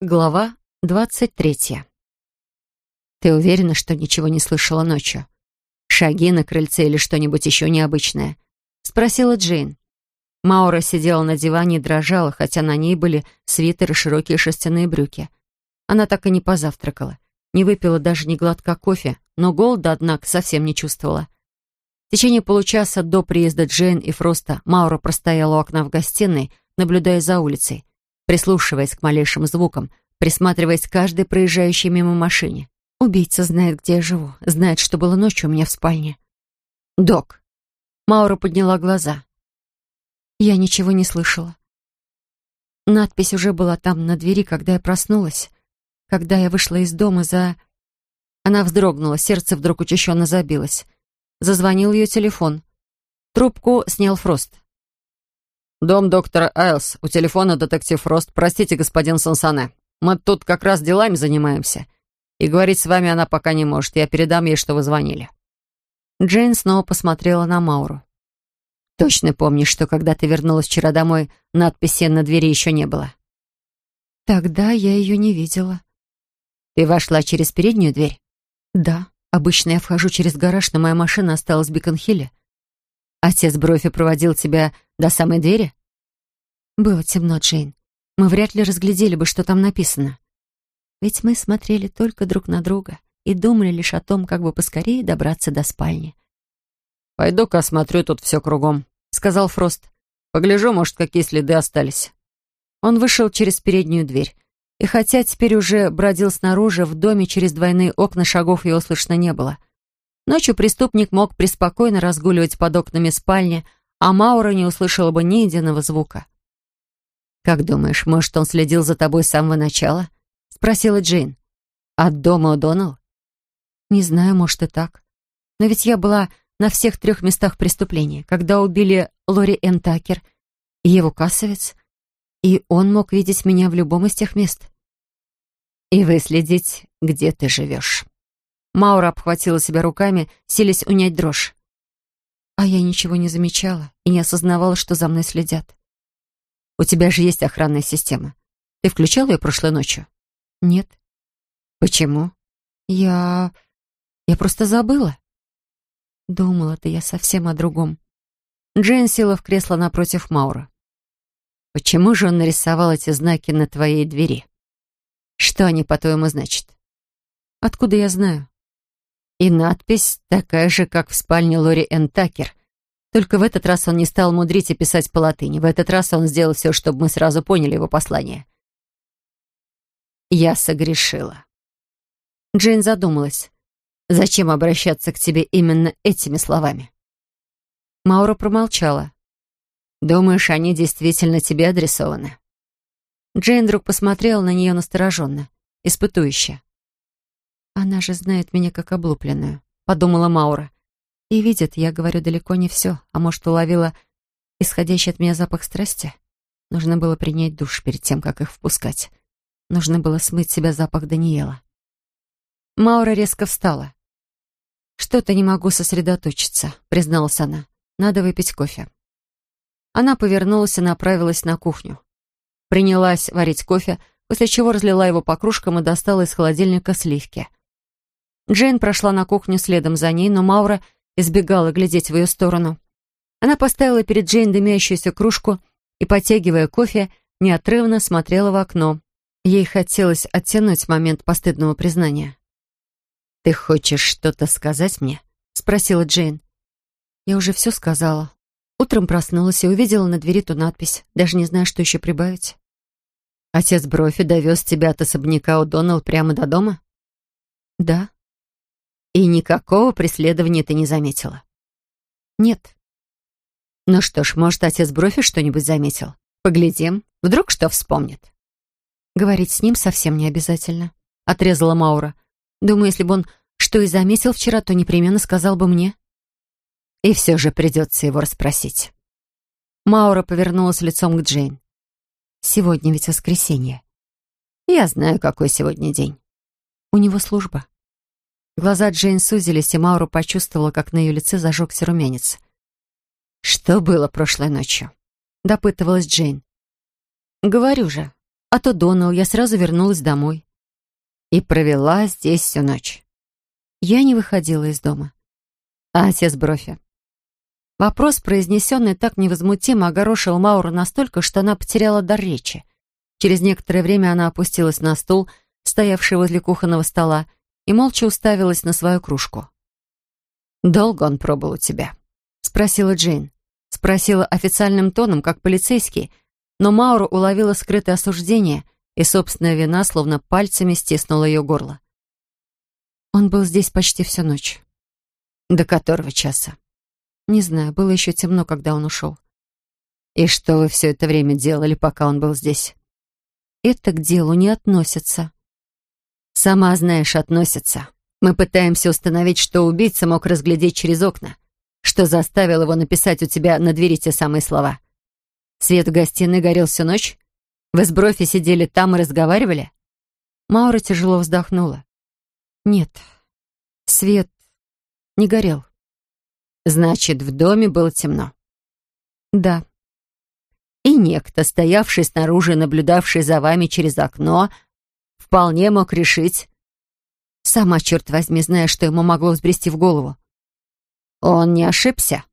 Глава двадцать третья. «Ты уверена, что ничего не слышала ночью? Шаги на крыльце или что-нибудь еще необычное?» — спросила Джейн. Маура сидела на диване и дрожала, хотя на ней были свитер и широкие шерстяные брюки. Она так и не позавтракала, не выпила даже ни глотка кофе, но голода, однако, совсем не чувствовала. В течение получаса до приезда Джейн и Фроста Маура простояла у окна в гостиной, наблюдая за улицей, прислушиваясь к малейшим звукам, присматриваясь к каждой проезжающей мимо машине. Убийца знает, где я живу, знает, что было ночью у меня в спальне. «Док». Маура подняла глаза. Я ничего не слышала. Надпись уже была там на двери, когда я проснулась. Когда я вышла из дома за... Она вздрогнула, сердце вдруг учащенно забилось. Зазвонил ее телефон. Трубку снял Фрост. «Дом доктора Айлс. У телефона детектив Фрост. Простите, господин Сансане. Мы тут как раз делами занимаемся. И говорить с вами она пока не может. Я передам ей, что вы звонили». Джейн снова посмотрела на Мауру. «Точно помнишь, что когда ты вернулась вчера домой, надписи на двери еще не было?» «Тогда я ее не видела». «Ты вошла через переднюю дверь?» «Да. Обычно я вхожу через гараж, но моя машина осталась в Биконхилле». «Отец Брофи проводил тебя до самой двери?» Было темно, Джейн. Мы вряд ли разглядели бы, что там написано. Ведь мы смотрели только друг на друга и думали лишь о том, как бы поскорее добраться до спальни. «Пойду-ка осмотрю тут все кругом», — сказал Фрост. «Погляжу, может, какие следы остались». Он вышел через переднюю дверь. И хотя теперь уже бродил снаружи, в доме через двойные окна шагов его слышно не было. Ночью преступник мог преспокойно разгуливать под окнами спальни, а Маура не услышала бы ни единого звука. «Как думаешь, может, он следил за тобой с самого начала?» — спросила Джейн. «От дома у Донал?» «Не знаю, может, и так. Но ведь я была на всех трех местах преступления, когда убили Лори Энн Такер и его кассовец, и он мог видеть меня в любом из тех мест». «И выследить, где ты живешь». Маура обхватила себя руками, силясь унять дрожь. А я ничего не замечала и не осознавала, что за мной следят. У тебя же есть охранная система. Ты включал ее прошлой ночью? Нет. Почему? Я... Я просто забыла. Думала-то я совсем о другом. Джейн села в кресло напротив Маура. Почему же он нарисовал эти знаки на твоей двери? Что они, по-твоему, значат? Откуда я знаю? И надпись такая же, как в спальне Лори Энн Такер. Только в этот раз он не стал мудрить и писать по латыни. В этот раз он сделал все, чтобы мы сразу поняли его послание. «Я согрешила». Джейн задумалась. «Зачем обращаться к тебе именно этими словами?» Маура промолчала. «Думаешь, они действительно тебе адресованы?» Джейн вдруг посмотрела на нее настороженно, испытующе. «Она же знает меня как облупленную», — подумала Маура. «И видит, я говорю далеко не все, а может, уловила исходящий от меня запах страсти? Нужно было принять душ перед тем, как их впускать. Нужно было смыть себя запах Даниэла». Маура резко встала. «Что-то не могу сосредоточиться», — призналась она. «Надо выпить кофе». Она повернулась и направилась на кухню. Принялась варить кофе, после чего разлила его по кружкам и достала из холодильника сливки. Джейн прошла на кухню следом за ней, но Маура избегала глядеть в ее сторону. Она поставила перед Джейн дымящуюся кружку и, потягивая кофе, неотрывно смотрела в окно. Ей хотелось оттянуть момент постыдного признания. «Ты хочешь что-то сказать мне?» — спросила Джейн. «Я уже все сказала. Утром проснулась и увидела на двери ту надпись, даже не знаю, что еще прибавить». «Отец Брофи довез тебя от особняка у Доналл прямо до дома?» «Да», и никакого преследования ты не заметила? Нет. Ну что ж, может, отец Брофи что-нибудь заметил? Поглядим, вдруг что вспомнит. Говорить с ним совсем не обязательно, отрезала Маура. Думаю, если бы он что и заметил вчера, то непременно сказал бы мне. И все же придется его расспросить. Маура повернулась лицом к Джейн. «Сегодня ведь воскресенье. Я знаю, какой сегодня день. У него служба. Глаза Джейн сузились, и Маура почувствовала, как на ее лице зажегся румянец. «Что было прошлой ночью?» — допытывалась Джейн. «Говорю же, А то Донал, я сразу вернулась домой. И провела здесь всю ночь. Я не выходила из дома. А отец Брофи? Вопрос, произнесенный так невозмутимо, огорошил Мауру настолько, что она потеряла дар речи. Через некоторое время она опустилась на стул, стоявший возле кухонного стола, и молча уставилась на свою кружку. «Долго он пробыл у тебя?» — спросила Джейн. Спросила официальным тоном, как полицейский, но Мауру уловила скрытое осуждение, и собственная вина словно пальцами стиснула ее горло. Он был здесь почти всю ночь. До которого часа? Не знаю, было еще темно, когда он ушел. И что вы все это время делали, пока он был здесь? Это к делу не относится. Сама знаешь, относится. Мы пытаемся установить, что убийца мог разглядеть через окна, что заставил его написать у тебя на двери те самые слова. Свет в гостиной горел всю ночь? Вы с Брофи сидели там и разговаривали? Маура тяжело вздохнула. Нет, свет не горел. Значит, в доме было темно. Да. И некто, стоявший снаружи наблюдавший за вами через окно, вполне мог решить... Сама, черт возьми, зная, что ему могло взбрести в голову. Он не ошибся.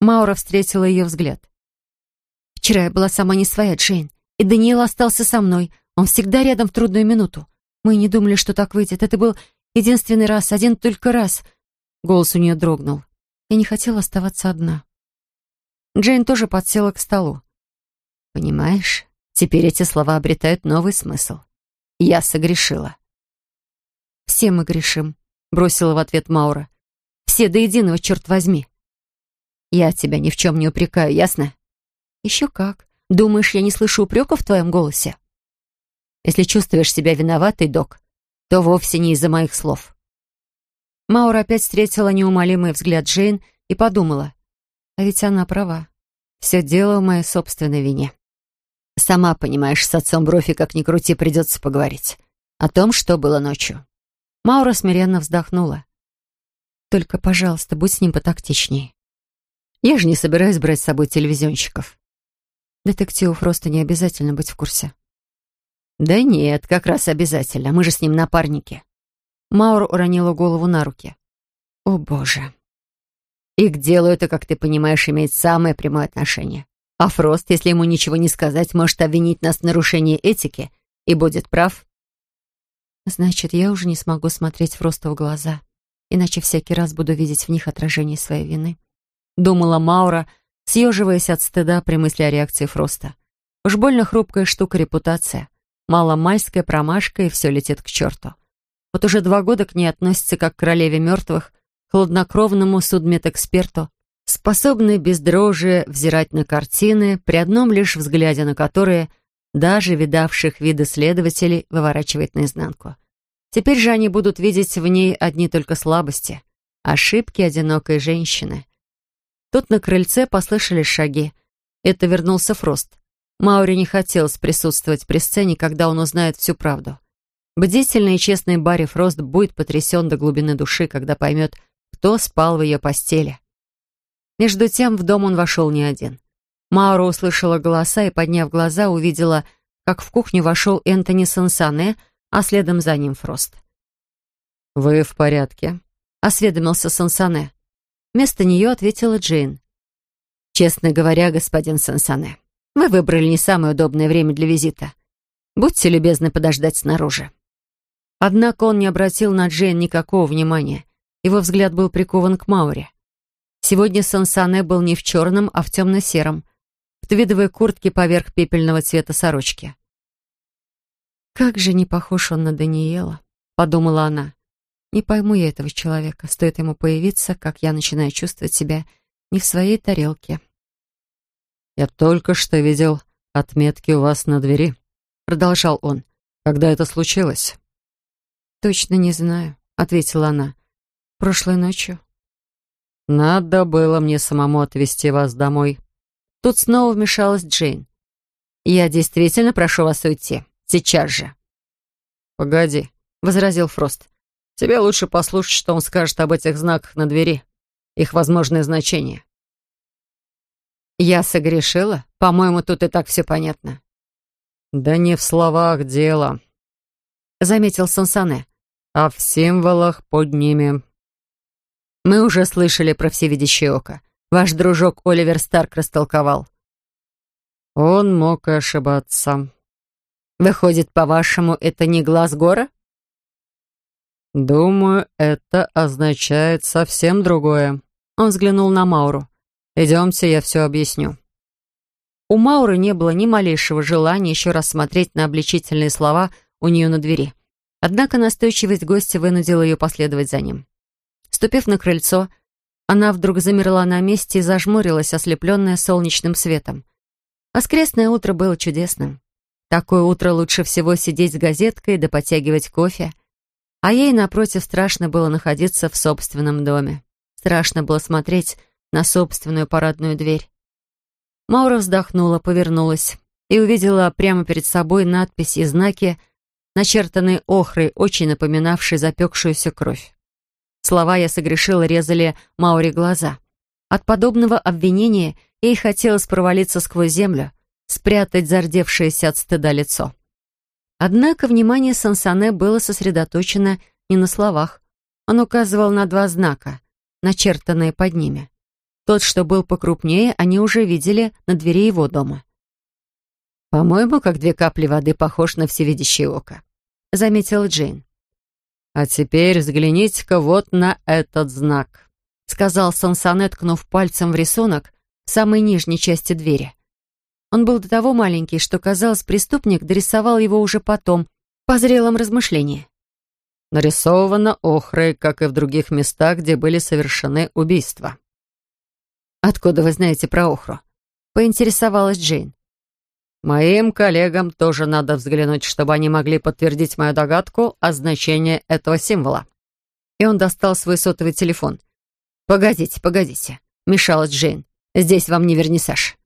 Маура встретила ее взгляд. Вчера я была сама не своя, Джейн, и Даниэл остался со мной. Он всегда рядом в трудную минуту. Мы не думали, что так выйдет. Это был единственный раз, один только раз. Голос у нее дрогнул. Я не хотела оставаться одна. Джейн тоже подсела к столу. «Понимаешь, теперь эти слова обретают новый смысл. Я согрешила». «Все мы грешим», — бросила в ответ Маура. «Все до единого, черт возьми». «Я тебя ни в чем не упрекаю, ясно?» «Еще как. Думаешь, я не слышу упреков в твоем голосе?» «Если чувствуешь себя виноватой, док, то вовсе не из-за моих слов. Маура опять встретила неумолимый взгляд Джейн и подумала. А ведь она права. Все дело в моей собственной вине. Сама понимаешь, с отцом Брофи, как ни крути, придется поговорить. О том, что было ночью. Маура смиренно вздохнула. Только, пожалуйста, будь с ним потактичнее. Я же не собираюсь брать с собой телевизионщиков. Детективу просто не обязательно быть в курсе. Да нет, как раз обязательно. Мы же с ним напарники. Маура уронила голову на руки. «О, Боже!» «И к делу это, как ты понимаешь, имеет самое прямое отношение. А Фрост, если ему ничего не сказать, может обвинить нас в нарушении этики и будет прав». «Значит, я уже не смогу смотреть Фросту в глаза, иначе всякий раз буду видеть в них отражение своей вины», — думала Маура, съеживаясь от стыда при мысли о реакции Фроста. Уж больно хрупкая штука репутация. Маломальская промашка, и все летит к черту. Вот уже два года к ней относится как к королеве мертвых, хладнокровному судмедэксперту, способной без дрожи взирать на картины, при одном лишь взгляде на которые даже видавших виды следователей выворачивает наизнанку. Теперь же они будут видеть в ней одни только слабости, ошибки одинокой женщины. Тут на крыльце послышались шаги. Это вернулся Фрост. Маури не хотелось присутствовать при сцене, когда он узнает всю правду. Бдительный и честный Барри Фрост будет потрясен до глубины души, когда поймет, кто спал в ее постели. Между тем в дом он вошел не один. Маура услышала голоса и, подняв глаза, увидела, как в кухню вошел Энтони Сансане, а следом за ним Фрост. «Вы в порядке?» — осведомился Сансане. Вместо нее ответила Джейн. «Честно говоря, господин Сансане, вы выбрали не самое удобное время для визита. Будьте любезны подождать снаружи». Однако он не обратил на Джейн никакого внимания. Его взгляд был прикован к Мауре. Сегодня Сансане был не в черном, а в темно-сером, в твидовой куртке поверх пепельного цвета сорочки. «Как же не похож он на Даниэла», — подумала она. «Не пойму я этого человека. Стоит ему появиться, как я начинаю чувствовать себя не в своей тарелке». «Я только что видел отметки у вас на двери», — продолжал он. «Когда это случилось?» «Точно не знаю», — ответила она. «Прошлой ночью». «Надо было мне самому отвезти вас домой». Тут снова вмешалась Джейн. «Я действительно прошу вас уйти. Сейчас же». «Погоди», — возразил Фрост. «Тебе лучше послушать, что он скажет об этих знаках на двери, их возможное значение». «Я согрешила? По-моему, тут и так все понятно». «Да не в словах дело», — заметил Сансане, — «а в символах под ними». «Мы уже слышали про всевидящее око. Ваш дружок Оливер Старк растолковал». «Он мог и ошибаться». «Выходит, по-вашему, это не глаз гора?» «Думаю, это означает совсем другое». Он взглянул на Мауру. «Идемте, я все объясню». У Мауры не было ни малейшего желания еще раз смотреть на обличительные слова у нее на двери. Однако настойчивость гостя вынудила ее последовать за ним. Ступив на крыльцо, она вдруг замерла на месте и зажмурилась, ослепленная солнечным светом. Воскресное утро было чудесным. Такое утро лучше всего сидеть с газеткой да подтягивать кофе. А ей, напротив, страшно было находиться в собственном доме. Страшно было смотреть на собственную парадную дверь. Маура вздохнула, повернулась и увидела прямо перед собой надпись и знаки, начертанные охрой, очень напоминавшие запекшуюся кровь. Слова «я согрешила» резали Мауре глаза. От подобного обвинения ей хотелось провалиться сквозь землю, спрятать зардевшееся от стыда лицо. Однако внимание Сансане было сосредоточено не на словах. Он указывал на два знака, начертанные под ними. Тот, что был покрупнее, они уже видели на двери его дома. «По-моему, как две капли воды похож на всевидящее око», — заметила Джейн. «А теперь взгляните-ка вот на этот знак», — сказал Сансане, ткнув пальцем в рисунок в самой нижней части двери. Он был до того маленький, что, казалось, преступник дорисовал его уже потом, по зрелом размышлении. Нарисовано охрой, как и в других местах, где были совершены убийства. «Откуда вы знаете про охру?» — поинтересовалась Джейн. «Моим коллегам тоже надо взглянуть, чтобы они могли подтвердить мою догадку о значении этого символа». И он достал свой сотовый телефон. «Погодите, погодите», — мешалась Джейн. «Здесь вам не вернисаж».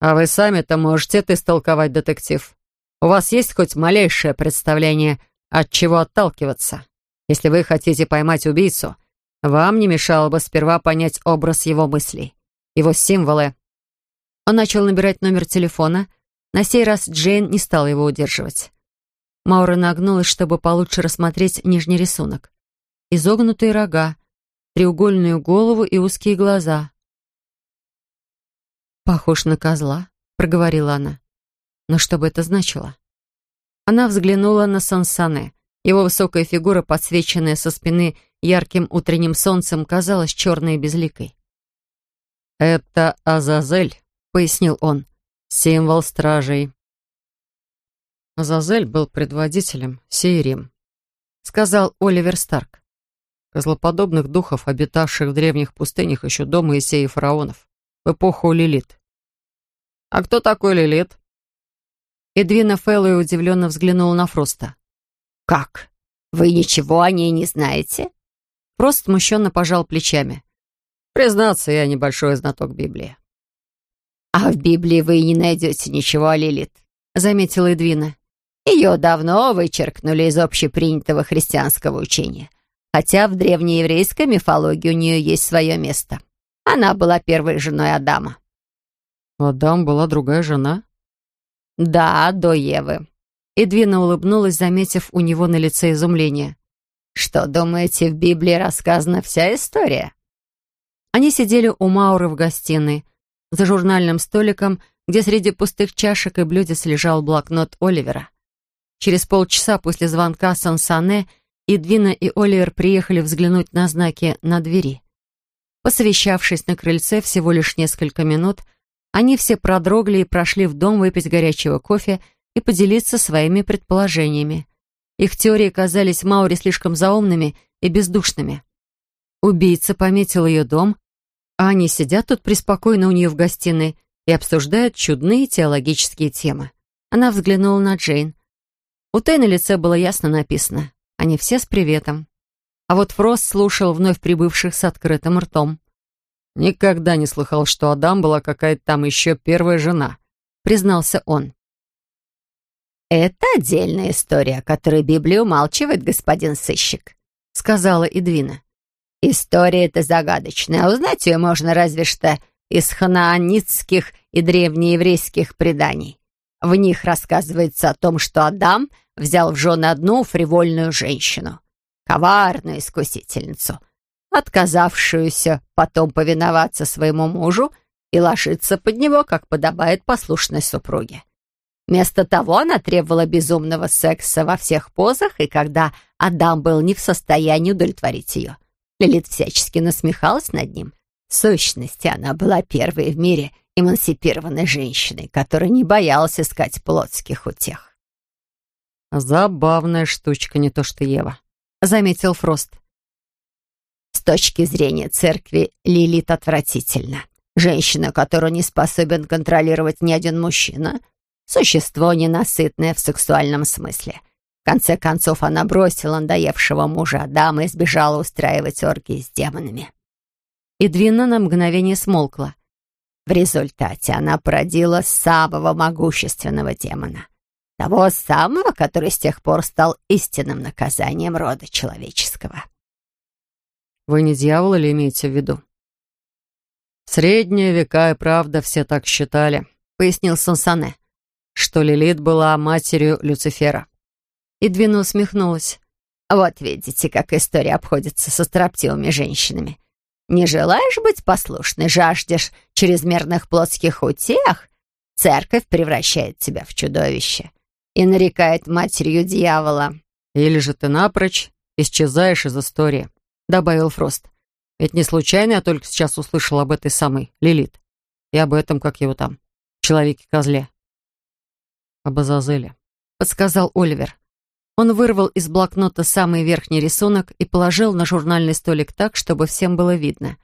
«А вы сами-то можете это истолковать, детектив? У вас есть хоть малейшее представление, от чего отталкиваться? Если вы хотите поймать убийцу, вам не мешало бы сперва понять образ его мыслей, его символы. Он начал набирать номер телефона. На сей раз Джейн не стала его удерживать. Маура нагнулась, чтобы получше рассмотреть нижний рисунок. Изогнутые рога, треугольную голову и узкие глаза. «Похож на козла», — проговорила она. «Но что бы это значило?» Она взглянула на Сансане. Его высокая фигура, подсвеченная со спины ярким утренним солнцем, казалась черной и безликой. «Это Азазель», — пояснил он, — «символ стражей». Азазель был предводителем Сейрим, сказал Оливер Старк. Козлоподобных духов, обитавших в древних пустынях еще до Моисея и фараонов, в эпоху Лилит. «А кто такой Лилит?» Эдвина Фэллоу удивленно взглянула на Фроста. «Как? Вы ничего о ней не знаете?» Фрост смущенно пожал плечами. «Признаться, я небольшой знаток Библии». «А в Библии вы не найдете ничего о Лилит», — заметила Эдвина. «Ее давно вычеркнули из общепринятого христианского учения, хотя в древнееврейской мифологии у нее есть свое место. Она была первой женой Адама». «У Адам была другая жена?» «Да, до Евы. Эдвина улыбнулась, заметив у него на лице изумление. «Что, думаете, в Библии рассказана вся история?» Они сидели у Мауры в гостиной, за журнальным столиком, где среди пустых чашек и блюдец лежал блокнот Оливера. Через полчаса после звонка Сансане Эдвина и Оливер приехали взглянуть на знаки на двери. Посовещавшись на крыльце всего лишь несколько минут, они все продрогли и прошли в дом выпить горячего кофе и поделиться своими предположениями. Их теории казались Маури слишком заумными и бездушными. Убийца пометил ее дом, а они сидят тут преспокойно у нее в гостиной и обсуждают чудные теологические темы. Она взглянула на Джейн. У Тэй на лице было ясно написано «Они все с приветом». А вот Фрост слушал вновь прибывших с открытым ртом. «Никогда не слыхал, что Адам была какая-то там еще первая жена», — признался он. «Это отдельная история, которую Библия умалчивает, господин сыщик», — сказала Идвина. «История эта загадочная, а узнать ее можно разве что из ханаанитских и древнееврейских преданий. В них рассказывается о том, что Адам взял в жены одну фривольную женщину, коварную искусительницу, отказавшуюся потом повиноваться своему мужу и ложиться под него, как подобает послушной супруге. Вместо того она требовала безумного секса во всех позах, и когда Адам был не в состоянии удовлетворить ее, Лилит всячески насмехалась над ним. В сущности, она была первой в мире эмансипированной женщиной, которая не боялась искать плотских утех. «Забавная штучка, не то что Ева», — заметил Фрост. С точки зрения церкви Лилит отвратительна. Женщина, которую не способен контролировать ни один мужчина — Существо ненасытное в сексуальном смысле. В конце концов, она бросила надоевшего мужа Адама и сбежала устраивать оргии с демонами. Эдвина на мгновение смолкла. В результате она породила самого могущественного демона. Того самого, который с тех пор стал истинным наказанием рода человеческого. Вы не дьявол или имеете в виду? средние века и правда все так считали, пояснил Сонсане что Лилит была матерью Люцифера. Эдвина усмехнулась. «Вот видите, как история обходится со строптивыми женщинами. Не желаешь быть послушной, жаждешь чрезмерных плотских утех? Церковь превращает тебя в чудовище и нарекает матерью дьявола». «Или же ты напрочь исчезаешь из истории», — добавил Фрост. «Ведь не случайно я только сейчас услышал об этой самой Лилит. И об этом, как его там, человеке-козле об Азазеле», — подсказал Оливер. Он вырвал из блокнота самый верхний рисунок и положил на журнальный столик так, чтобы всем было видно.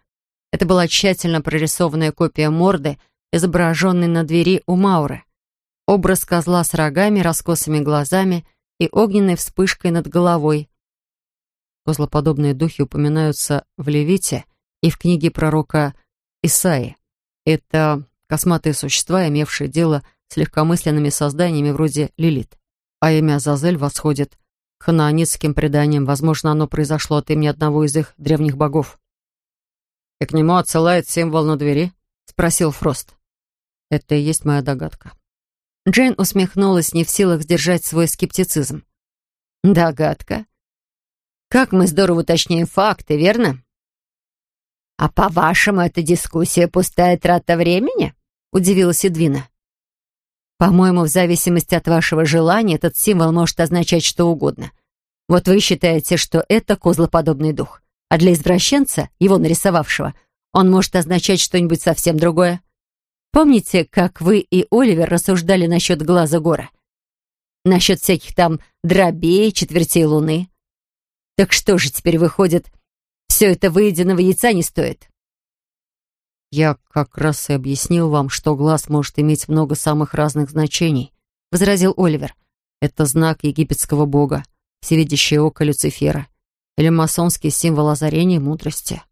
Это была тщательно прорисованная копия морды, изображенной на двери у Мауры. Образ козла с рогами, раскосыми глазами и огненной вспышкой над головой. Козлоподобные духи упоминаются в Левите и в книге пророка Исаи. Это косматые существа, имевшие дело с легкомысленными созданиями вроде Лилит. А имя Азазель восходит к ханаанитским преданиям. Возможно, оно произошло от имени одного из их древних богов. «И к нему отсылает символ на двери?» — спросил Фрост. «Это и есть моя догадка». Джейн усмехнулась, не в силах сдержать свой скептицизм. «Догадка? Как мы здорово уточняем факты, верно?» «А по-вашему, эта дискуссия пустая трата времени?» — удивилась Эдвина. По-моему, в зависимости от вашего желания, этот символ может означать что угодно. Вот вы считаете, что это козлоподобный дух, а для извращенца, его нарисовавшего, он может означать что-нибудь совсем другое. Помните, как вы и Оливер рассуждали насчет глаза гора? Насчет всяких там дробей, четвертей луны? Так что же теперь выходит, все это выеденного яйца не стоит? «Я как раз и объяснил вам, что глаз может иметь много самых разных значений», — возразил Оливер. «Это знак египетского бога, всевидящее око Люцифера, или масонский символ озарения и мудрости».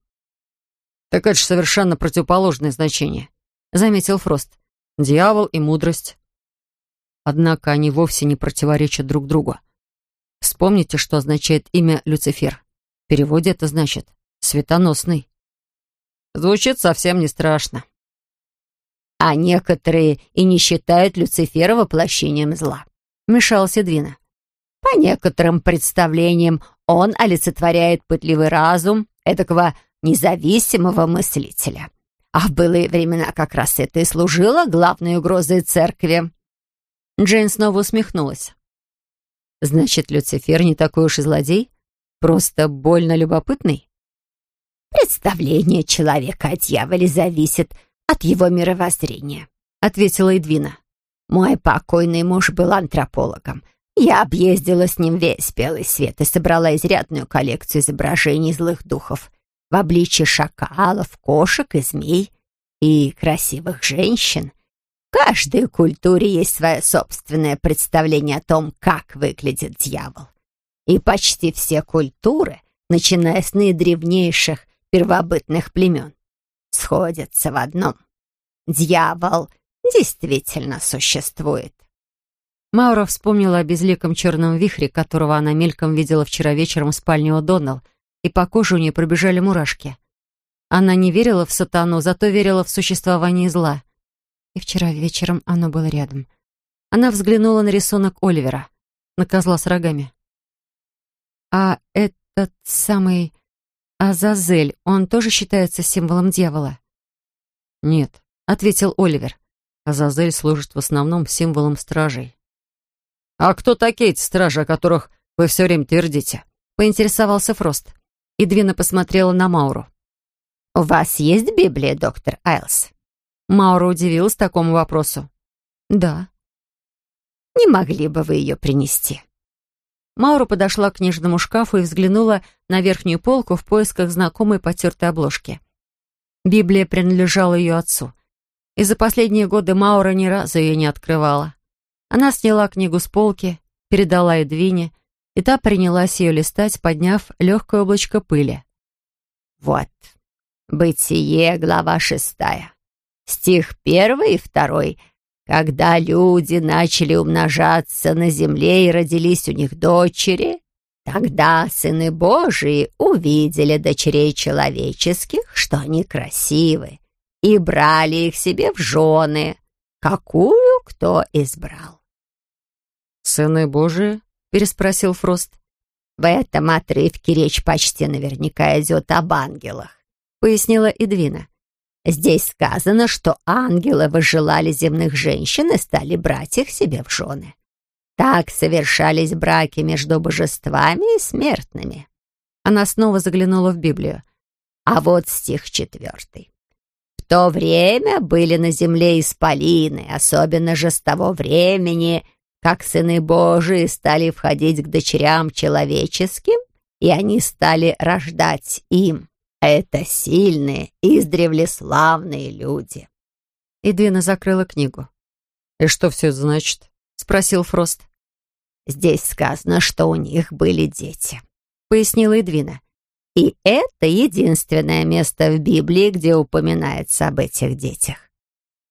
«Так это же совершенно противоположное значение», — заметил Фрост. «Дьявол и мудрость». Однако они вовсе не противоречат друг другу. Вспомните, что означает имя Люцифер. В переводе это значит «светоносный». Звучит совсем не страшно. А некоторые и не считают Люцифера воплощением зла. Мешался Двина. По некоторым представлениям он олицетворяет пытливый разум эдакого независимого мыслителя. А в былые времена как раз это и служило главной угрозой церкви. Джейн снова усмехнулась. «Значит, Люцифер не такой уж и злодей? Просто больно любопытный?» «Представление человека о дьяволе зависит от его мировоззрения», — ответила Эдвина. «Мой покойный муж был антропологом. Я объездила с ним весь белый свет и собрала изрядную коллекцию изображений злых духов в обличье шакалов, кошек и змей и красивых женщин. В каждой культуре есть свое собственное представление о том, как выглядит дьявол. И почти все культуры, начиная с наидревнейших первобытных племен сходятся в одном. Дьявол действительно существует. Маура вспомнила о безликом черном вихре, которого она мельком видела вчера вечером в спальне О'Доннелл, и по коже у нее пробежали мурашки. Она не верила в сатану, зато верила в существование зла. И вчера вечером оно было рядом. Она взглянула на рисунок Оливера, на козла с рогами. «А этот самый Азазель, он тоже считается символом дьявола?» «Нет», — ответил Оливер. «Азазель служит в основном символом стражей». «А кто такие эти стражи, о которых вы все время твердите?» — поинтересовался Фрост. Идвина посмотрела на Мауру. «У вас есть Библия, доктор Айлс?» Маура удивилась такому вопросу. «Да». «Не могли бы вы ее принести?» Маура подошла к книжному шкафу и взглянула на верхнюю полку в поисках знакомой потертой обложки. Библия принадлежала ее отцу. И за последние годы Маура ни разу ее не открывала. Она сняла книгу с полки, передала Эдвине, и та принялась ее листать, подняв легкое облачко пыли. «Вот, Бытие, глава шестая, стих первый и второй. Когда люди начали умножаться на земле и родились у них дочери, тогда сыны Божии увидели дочерей человеческих, что они красивы, и брали их себе в жены, какую кто избрал. «Сыны Божии?» — переспросил Фрост. В этом отрывке речь почти наверняка идет об ангелах, пояснила Эдвина. Здесь сказано, что ангелы возжелали земных женщин и стали брать их себе в жены. Так совершались браки между божествами и смертными. Она снова заглянула в Библию. А вот стих четвертый. В то время были на земле исполины, особенно же с того времени, как сыны Божии стали входить к дочерям человеческим, и они стали рождать им. Это сильные, издревле славные люди. Идвина закрыла книгу. «И что все это значит?» — спросил Фрост. «Здесь сказано, что у них были дети», — пояснила Эдвина. «И это единственное место в Библии, где упоминается об этих детях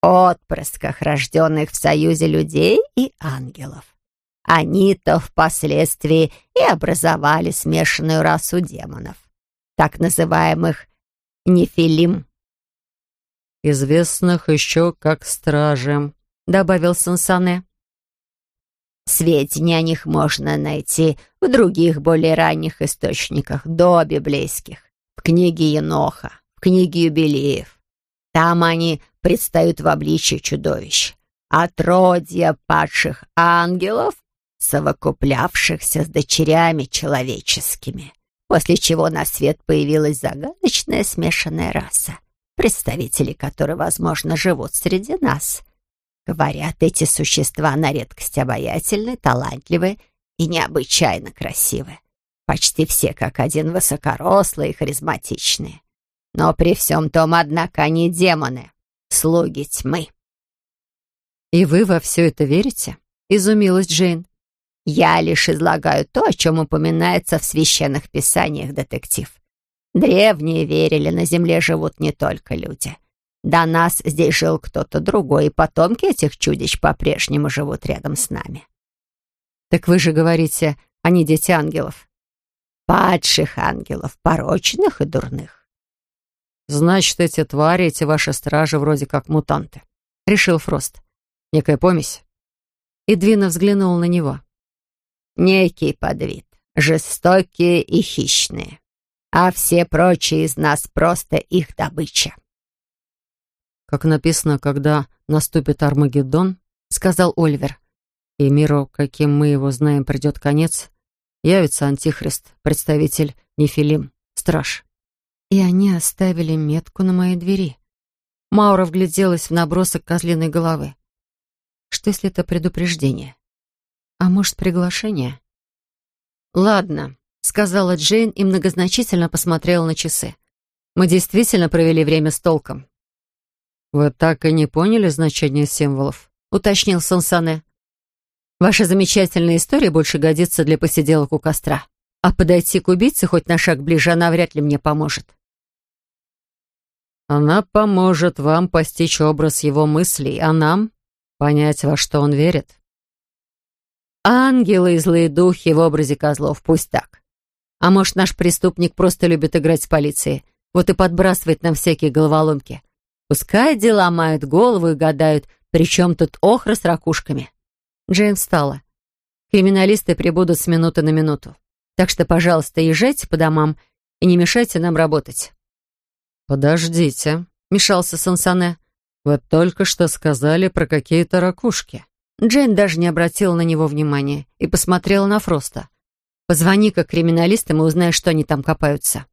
отпрысках, рожденных в союзе людей и ангелов. Они-то впоследствии и образовали смешанную расу демонов, так называемых нефилим. «Известных еще как стражем», — добавил Сансане. Сведения о них можно найти в других более ранних источниках, до библейских, в книге Еноха, в книге юбилеев. Там они предстают в обличье чудовищ, отродья падших ангелов, совокуплявшихся с дочерями человеческими, после чего на свет появилась загадочная смешанная раса, представители которой, возможно, живут среди нас. Говорят, эти существа на редкость обаятельны, талантливы и необычайно красивы. Почти все как один высокорослые и харизматичные. Но при всем том, однако, они демоны, слуги тьмы». «И вы во все это верите?» — изумилась Джейн. «Я лишь излагаю то, о чем упоминается в священных писаниях, детектив. Древние верили, на земле живут не только люди. До нас здесь жил кто-то другой, и потомки этих чудищ по-прежнему живут рядом с нами». «Так вы же говорите, они дети ангелов». «Падших ангелов, порочных и дурных. «Значит, эти твари, эти ваши стражи вроде как мутанты», — решил Фрост. «Некая помесь». Эдвина взглянул на него. «Некий подвид, жестокие и хищные, а все прочие из нас просто их добыча». «Как написано, когда наступит Армагеддон», — сказал Ольвер, «и миру, каким мы его знаем, придет конец, явится Антихрист, представитель Нефилим, страж». И они оставили метку на моей двери. Маура вгляделась в набросок козлиной головы. Что если это предупреждение? А может, приглашение? «Ладно», — сказала Джейн и многозначительно посмотрела на часы. «Мы действительно провели время с толком». «Вы так и не поняли значение символов?» — уточнил Сонсане. «Ваша замечательная история больше годится для посиделок у костра. А подойти к убийце хоть на шаг ближе она вряд ли мне поможет». Она поможет вам постичь образ его мыслей, а нам понять, во что он верит. Ангелы и злые духи в образе козлов, пусть так. А может, наш преступник просто любит играть с полицией, вот и подбрасывает нам всякие головоломки. Пускай дела мают голову и гадают, при чем тут охра с ракушками. Джейн встала. «Криминалисты прибудут с минуты на минуту. Так что, пожалуйста, езжайте по домам и не мешайте нам работать». «Подождите», — мешался Сансане. «Вы только что сказали про какие-то ракушки». Джейн даже не обратила на него внимания и посмотрела на Фроста. «Позвони-ка криминалистам и узнай, что они там копаются».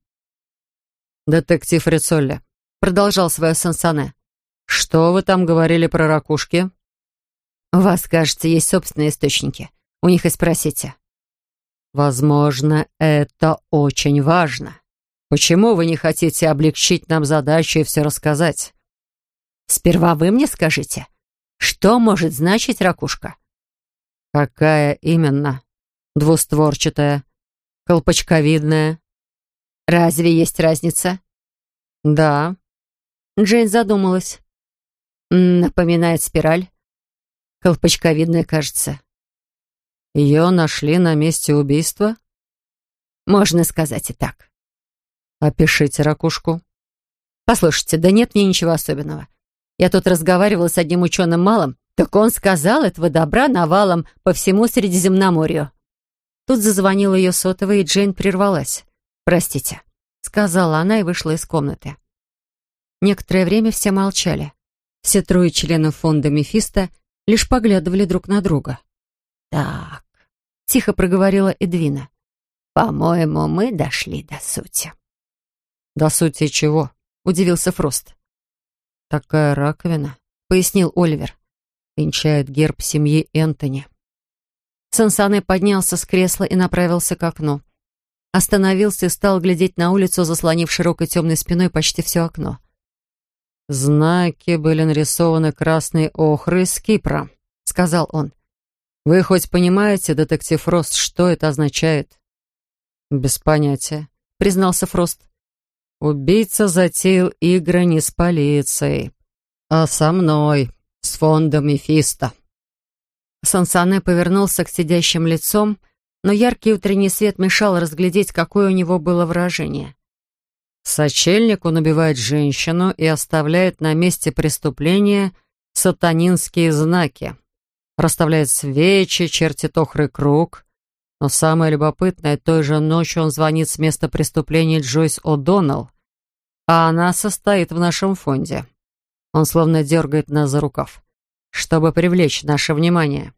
«Детектив Рицолли», — продолжал свое Сансане. «Что вы там говорили про ракушки?» «У вас, кажется, есть собственные источники. У них и спросите». «Возможно, это очень важно. Почему вы не хотите облегчить нам задачу и все рассказать?» «Сперва вы мне скажите, что может значить ракушка?» «Какая именно? Двустворчатая? Колпачковидная?» «Разве есть разница?» «Да». Джейн задумалась. «Напоминает спираль. Колпачковидная, кажется. Ее нашли на месте убийства? Можно сказать и так. Опишите ракушку. Послушайте, да нет мне ничего особенного. Я тут разговаривала с одним ученым малым, так он сказал, этого добра навалом по всему Средиземноморью. Тут зазвонила ее сотовая, и Джейн прервалась. «Простите», — сказала она и вышла из комнаты. Некоторое время все молчали. Все трое членов фонда Мефисто лишь поглядывали друг на друга. «Так, — тихо проговорила Эдвина. «По-моему, мы дошли до сути». «До сути чего?» — удивился Фрост. «Такая раковина», — пояснил Оливер. «Венчает герб семьи Энтони». Сансане поднялся с кресла и направился к окну. Остановился и стал глядеть на улицу, заслонив широкой темной спиной почти все окно. «Знаки были нарисованы красной охрой с Кипра», — сказал он. «Вы хоть понимаете, детектив Фрост, что это означает?» «Без понятия», — признался Фрост. «Убийца затеял игры не с полицией, а со мной, с фондом Мефисто». Сансане повернулся к сидящим лицом, но яркий утренний свет мешал разглядеть, какое у него было выражение. Сочельник он убивает женщину и оставляет на месте преступления сатанинские знаки расставляет свечи, чертит охрый круг. Но самое любопытное, той же ночью он звонит с места преступления Джойс О'Доннелл, а она состоит в нашем фонде. Он словно дергает нас за рукав, чтобы привлечь наше внимание.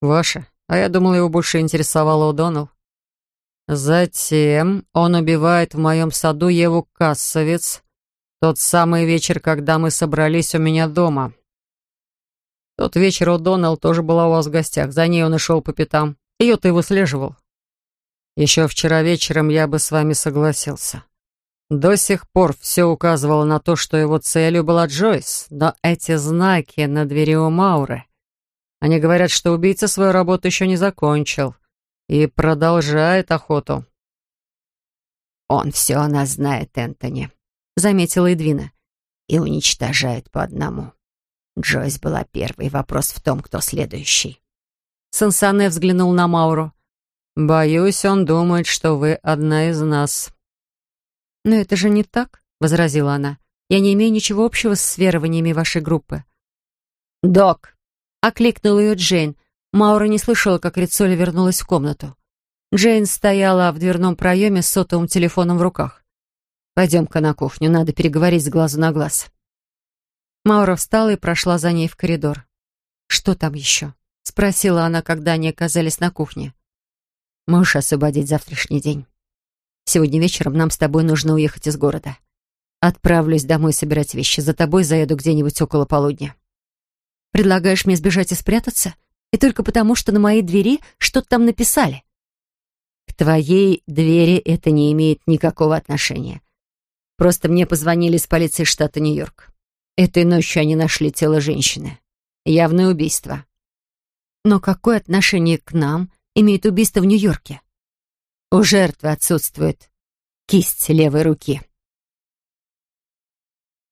Ваше, а я думал, его больше интересовало О'Доннелл. Затем он убивает в моем саду Еву Кассовец, тот самый вечер, когда мы собрались у меня дома. Тот вечер у Доннелл тоже была у вас в гостях. За ней он и шел по пятам. Ее-то и выслеживал. Еще вчера вечером я бы с вами согласился. До сих пор все указывало на то, что его целью была Джойс, но эти знаки на двери у Мауры. Они говорят, что убийца свою работу еще не закончил и продолжает охоту. «Он все о нас знает, Энтони», — заметила Эдвина, — «и уничтожает по одному». Джойс была первой. Вопрос в том, кто следующий. Сансане взглянул на Мауру. «Боюсь, он думает, что вы одна из нас». «Но это же не так», — возразила она. «Я не имею ничего общего с верованиями вашей группы». «Док!» — окликнул ее Джейн. Маура не слышала, как Рицоли вернулась в комнату. Джейн стояла в дверном проеме с сотовым телефоном в руках. «Пойдем-ка на кухню, надо переговорить с глазу на глаз». Маура встала и прошла за ней в коридор. «Что там еще?» — спросила она, когда они оказались на кухне. «Можешь освободить завтрашний день. Сегодня вечером нам с тобой нужно уехать из города. Отправлюсь домой собирать вещи. За тобой заеду где-нибудь около полудня». «Предлагаешь мне сбежать и спрятаться? И только потому, что на моей двери что-то там написали?» «К твоей двери это не имеет никакого отношения. Просто мне позвонили из полиции штата Нью-Йорк. Этой ночью они нашли тело женщины. Явное убийство. Но какое отношение к нам имеет убийство в Нью-Йорке? У жертвы отсутствует кисть левой руки.